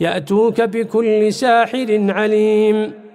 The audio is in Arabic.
يأتوك بكل ساحر عليم.